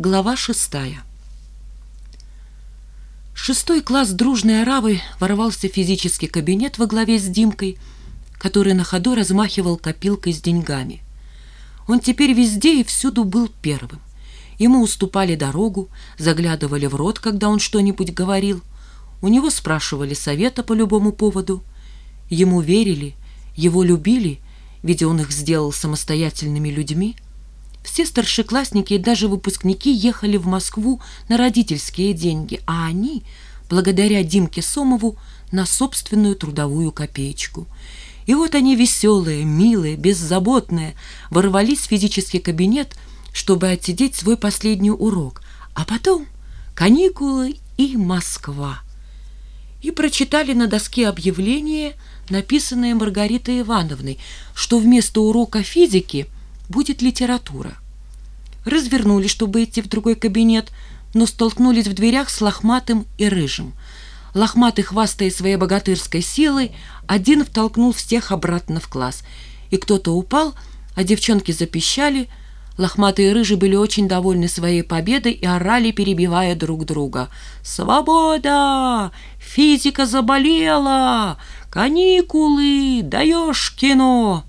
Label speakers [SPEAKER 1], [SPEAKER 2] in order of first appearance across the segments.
[SPEAKER 1] Глава шестая. Шестой класс дружной оравы ворвался в физический кабинет во главе с Димкой, который на ходу размахивал копилкой с деньгами. Он теперь везде и всюду был первым. Ему уступали дорогу, заглядывали в рот, когда он что-нибудь говорил. У него спрашивали совета по любому поводу. Ему верили, его любили, ведь он их сделал самостоятельными людьми – все старшеклассники и даже выпускники ехали в Москву на родительские деньги, а они, благодаря Димке Сомову, на собственную трудовую копеечку. И вот они веселые, милые, беззаботные, ворвались в физический кабинет, чтобы отсидеть свой последний урок, а потом каникулы и Москва. И прочитали на доске объявление, написанное Маргаритой Ивановной, что вместо урока физики – будет литература. Развернулись, чтобы идти в другой кабинет, но столкнулись в дверях с лохматым и рыжим. Лохматый, хвастая своей богатырской силой, один втолкнул всех обратно в класс. И кто-то упал, а девчонки запищали. Лохматые и рыжий были очень довольны своей победой и орали, перебивая друг друга. «Свобода! Физика заболела! Каникулы! Даешь кино!»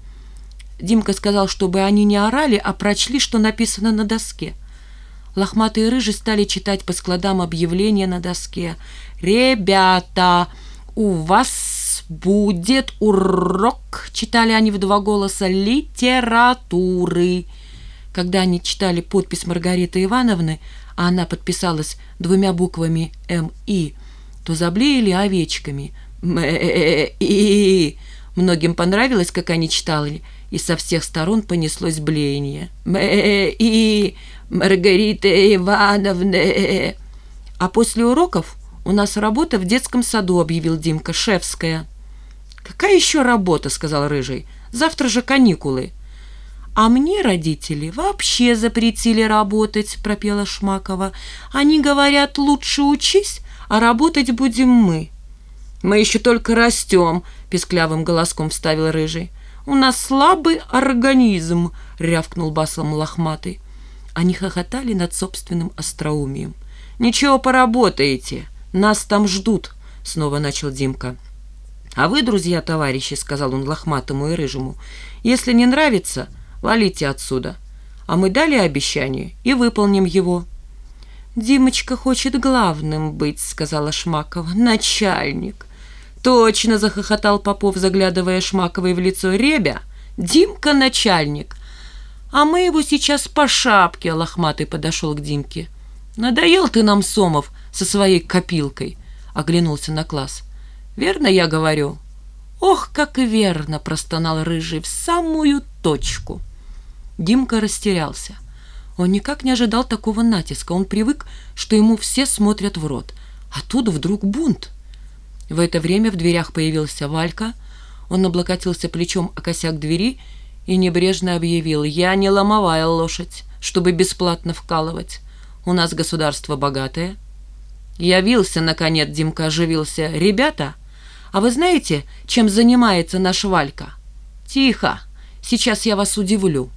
[SPEAKER 1] Димка сказал, чтобы они не орали, а прочли, что написано на доске. Лохматые рыжи стали читать по складам объявления на доске. «Ребята, у вас будет урок!» Читали они в два голоса «Литературы». Когда они читали подпись Маргариты Ивановны, а она подписалась двумя буквами «МИ», то заблеяли овечками. «Мэ-и-и». Многим понравилось, как они читали – и со всех сторон понеслось блеяние. мэ и Маргарита Ивановна!» «А после уроков у нас работа в детском саду», — объявил Димка, шефская. «Какая еще работа?» — сказал Рыжий. «Завтра же каникулы». «А мне родители вообще запретили работать», — пропела Шмакова. «Они говорят, лучше учись, а работать будем мы». «Мы еще только растем», — песклявым голоском вставил Рыжий. «У нас слабый организм», — рявкнул басом лохматый. Они хохотали над собственным остроумием. «Ничего, поработаете, нас там ждут», — снова начал Димка. «А вы, друзья, товарищи», — сказал он лохматому и рыжему, — «если не нравится, валите отсюда. А мы дали обещание и выполним его». «Димочка хочет главным быть», — сказала Шмакова. «Начальник». «Точно!» — захохотал Попов, заглядывая Шмаковой в лицо. «Ребя, Димка начальник!» «А мы его сейчас по шапке!» — лохматый подошел к Димке. «Надоел ты нам, Сомов, со своей копилкой!» — оглянулся на класс. «Верно я говорю?» «Ох, как верно!» — простонал Рыжий в самую точку. Димка растерялся. Он никак не ожидал такого натиска. Он привык, что ему все смотрят в рот. А тут вдруг бунт. В это время в дверях появился Валька. Он облокотился плечом о косяк двери и небрежно объявил «Я не ломовая лошадь, чтобы бесплатно вкалывать. У нас государство богатое». Явился, наконец, Димка оживился. «Ребята, а вы знаете, чем занимается наш Валька?» «Тихо, сейчас я вас удивлю».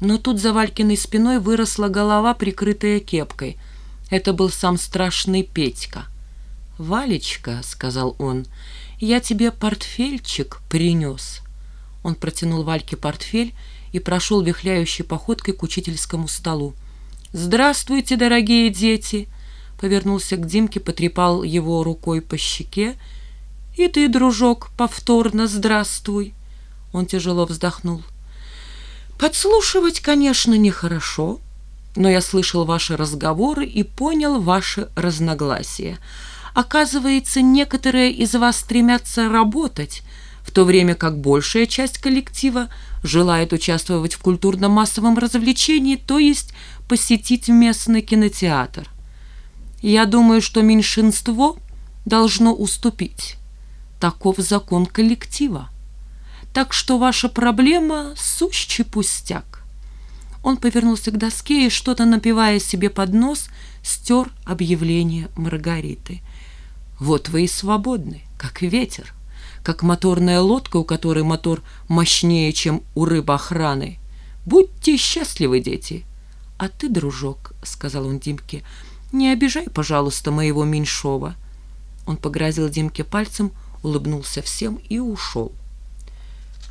[SPEAKER 1] Но тут за Валькиной спиной выросла голова, прикрытая кепкой. Это был сам страшный Петька. «Валечка», — сказал он, — «я тебе портфельчик принес». Он протянул Вальке портфель и прошел вихляющей походкой к учительскому столу. «Здравствуйте, дорогие дети!» Повернулся к Димке, потрепал его рукой по щеке. «И ты, дружок, повторно здравствуй!» Он тяжело вздохнул. «Подслушивать, конечно, нехорошо, но я слышал ваши разговоры и понял ваши разногласия. Оказывается, некоторые из вас стремятся работать, в то время как большая часть коллектива желает участвовать в культурно-массовом развлечении, то есть посетить местный кинотеатр. Я думаю, что меньшинство должно уступить. Таков закон коллектива. Так что ваша проблема – сущий пустяк. Он повернулся к доске и, что-то напивая себе под нос, стер объявление Маргариты – вот вы и свободны, как ветер, как моторная лодка, у которой мотор мощнее, чем у рыбоохраны. Будьте счастливы, дети, «А ты, дружок», — сказал он Димке, — «не обижай, пожалуйста, моего меньшого». Он погрозил Димке пальцем, улыбнулся всем и ушел.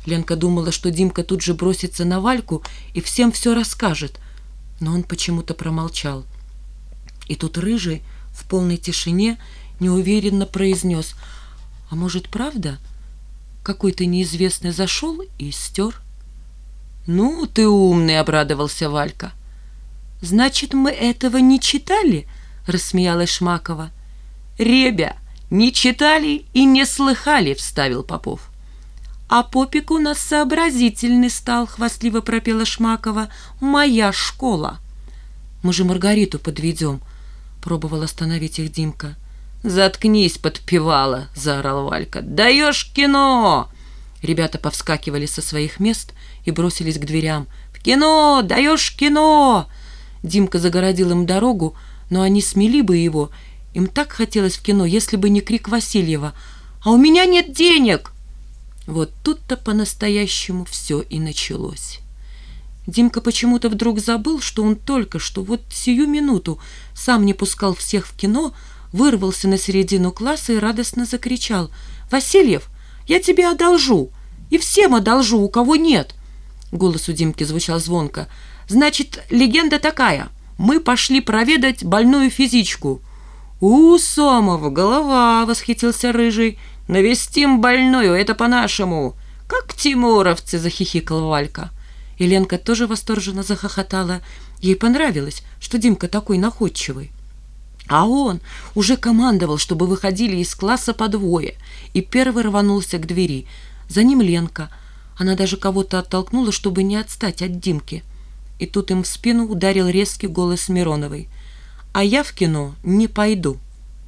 [SPEAKER 1] Ленка думала, что Димка тут же бросится на Вальку и всем все расскажет, но он почему-то промолчал. И тут Рыжий в полной тишине неуверенно произнес, «А может, правда? Какой-то неизвестный зашел и стер?» «Ну, ты умный!» — обрадовался Валька. «Значит, мы этого не читали?» — рассмеялась Шмакова. «Ребя, не читали и не слыхали!» — вставил Попов. «А попик у нас сообразительный стал», — хвастливо пропела Шмакова. «Моя школа». «Мы же Маргариту подведем», — пробовал остановить их Димка. «Заткнись, подпевала!» — заорал Валька. «Даешь кино!» Ребята повскакивали со своих мест и бросились к дверям. «В кино! Даешь кино!» Димка загородил им дорогу, но они смели бы его. Им так хотелось в кино, если бы не крик Васильева. «А у меня нет денег!» Вот тут-то по-настоящему все и началось. Димка почему-то вдруг забыл, что он только что, вот сию минуту, сам не пускал всех в кино, вырвался на середину класса и радостно закричал. «Васильев, я тебе одолжу! И всем одолжу, у кого нет!» Голос у Димки звучал звонко. «Значит, легенда такая. Мы пошли проведать больную физичку». «У, Сомов, голова!» — восхитился Рыжий. «Навестим больную, это по-нашему!» «Как тимуровцы!» — захихикал Валька. И Ленка тоже восторженно захохотала. Ей понравилось, что Димка такой находчивый. А он уже командовал, чтобы выходили из класса по двое, и первый рванулся к двери. За ним Ленка. Она даже кого-то оттолкнула, чтобы не отстать от Димки. И тут им в спину ударил резкий голос Мироновой. «А я в кино не пойду».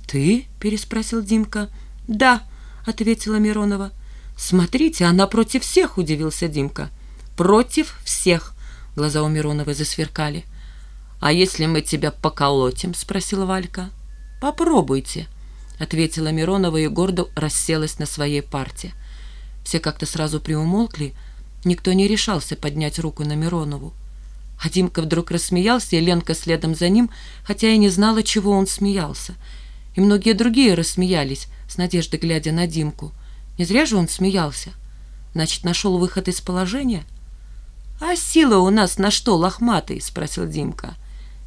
[SPEAKER 1] «Ты?» — переспросил Димка. «Да», — ответила Миронова. «Смотрите, она против всех!» — удивился Димка. «Против всех!» — глаза у Мироновой засверкали. «А если мы тебя поколотим?» — спросила Валька. «Попробуйте», — ответила Миронова и гордо расселась на своей парте. Все как-то сразу приумолкли, никто не решался поднять руку на Миронову. А Димка вдруг рассмеялся, и Ленка следом за ним, хотя и не знала, чего он смеялся. И многие другие рассмеялись, с надеждой глядя на Димку. Не зря же он смеялся. Значит, нашел выход из положения? «А сила у нас на что, лохматый?» — спросил Димка.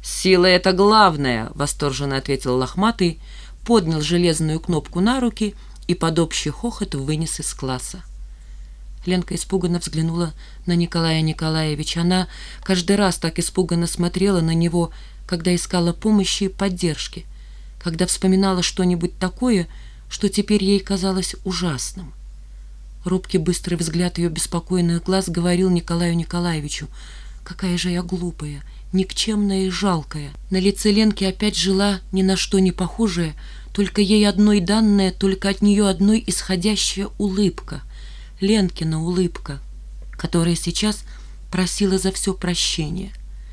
[SPEAKER 1] «Сила — это главное!» — восторженно ответил лохматый, поднял железную кнопку на руки и под общий хохот вынес из класса. Ленка испуганно взглянула на Николая Николаевича. Она каждый раз так испуганно смотрела на него, когда искала помощи и поддержки, когда вспоминала что-нибудь такое, что теперь ей казалось ужасным. Робкий быстрый взгляд ее беспокойных глаз говорил Николаю Николаевичу, «Какая же я глупая, никчемная и жалкая». На лице Ленки опять жила ни на что не похожая, только ей одной данная, только от нее одной исходящая улыбка. Ленкина улыбка, которая сейчас просила за все прощения.